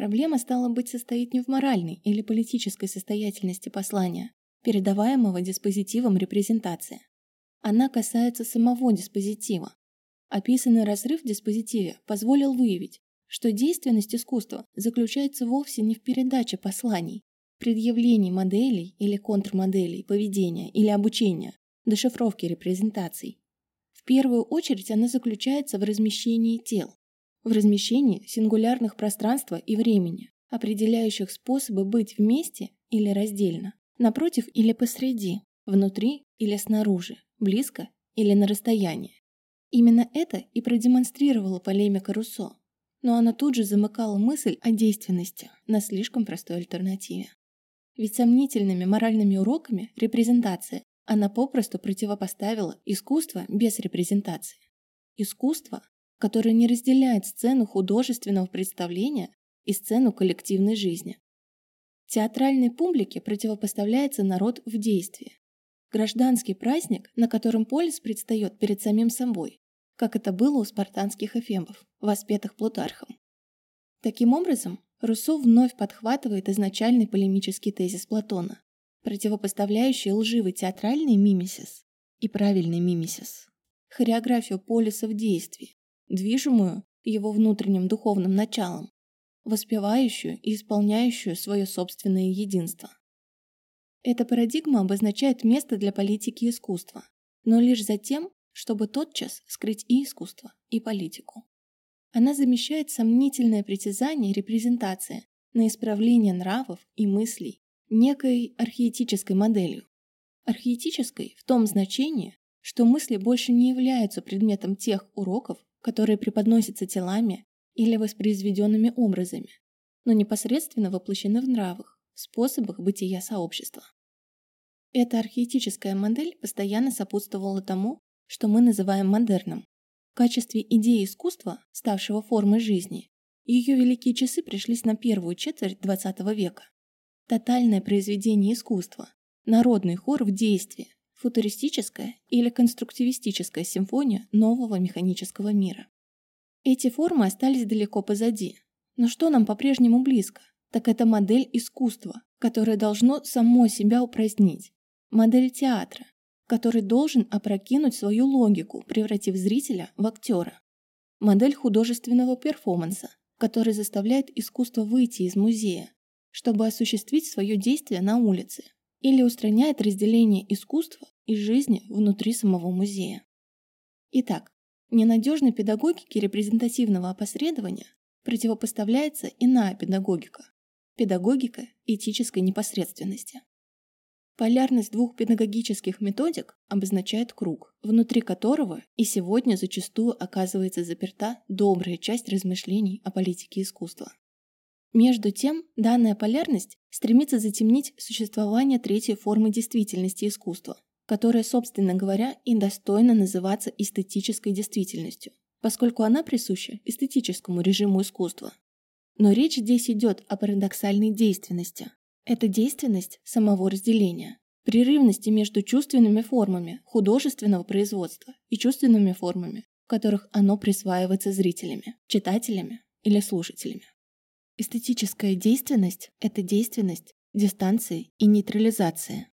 Проблема стала быть состоит не в моральной или политической состоятельности послания, передаваемого диспозитивом репрезентации. Она касается самого диспозитива. Описанный разрыв в диспозитиве позволил выявить, что действенность искусства заключается вовсе не в передаче посланий, предъявлении моделей или контрмоделей поведения или обучения, дешифровке репрезентаций. В первую очередь она заключается в размещении тел, в размещении сингулярных пространства и времени, определяющих способы быть вместе или раздельно, напротив или посреди, внутри или снаружи, близко или на расстоянии. Именно это и продемонстрировала полемика Руссо, но она тут же замыкала мысль о действенности на слишком простой альтернативе. Ведь сомнительными моральными уроками репрезентации она попросту противопоставила искусство без репрезентации. Искусство, которое не разделяет сцену художественного представления и сцену коллективной жизни. Театральной публике противопоставляется народ в действии. Гражданский праздник, на котором полис предстает перед самим собой, как это было у спартанских эфемов, воспетых Плутархом. Таким образом, Руссо вновь подхватывает изначальный полемический тезис Платона, противопоставляющий лживый театральный мимесис и правильный мимесис, хореографию полиса в действии, движимую его внутренним духовным началом, воспевающую и исполняющую свое собственное единство. Эта парадигма обозначает место для политики искусства, но лишь за тем, чтобы тотчас скрыть и искусство, и политику. Она замещает сомнительное притязание репрезентации на исправление нравов и мыслей некой архиетической моделью. Архиетической в том значении, что мысли больше не являются предметом тех уроков, которые преподносятся телами или воспроизведенными образами, но непосредственно воплощены в нравах, способах бытия сообщества. Эта археетическая модель постоянно сопутствовала тому, что мы называем модерном. В качестве идеи искусства, ставшего формой жизни, ее великие часы пришлись на первую четверть XX века. Тотальное произведение искусства, народный хор в действии, футуристическая или конструктивистическая симфония нового механического мира. Эти формы остались далеко позади. Но что нам по-прежнему близко, так это модель искусства, которое должно само себя упразднить. Модель театра, который должен опрокинуть свою логику, превратив зрителя в актера. Модель художественного перформанса, который заставляет искусство выйти из музея, чтобы осуществить свое действие на улице, или устраняет разделение искусства и жизни внутри самого музея. Итак, Ненадежной педагогике репрезентативного опосредования противопоставляется иная педагогика – педагогика этической непосредственности. Полярность двух педагогических методик обозначает круг, внутри которого и сегодня зачастую оказывается заперта добрая часть размышлений о политике искусства. Между тем, данная полярность стремится затемнить существование третьей формы действительности искусства, которая, собственно говоря, и достойна называться эстетической действительностью, поскольку она присуща эстетическому режиму искусства. Но речь здесь идет о парадоксальной действенности. Это действенность самого разделения, прерывности между чувственными формами художественного производства и чувственными формами, в которых оно присваивается зрителями, читателями или слушателями. Эстетическая действенность – это действенность дистанции и нейтрализации,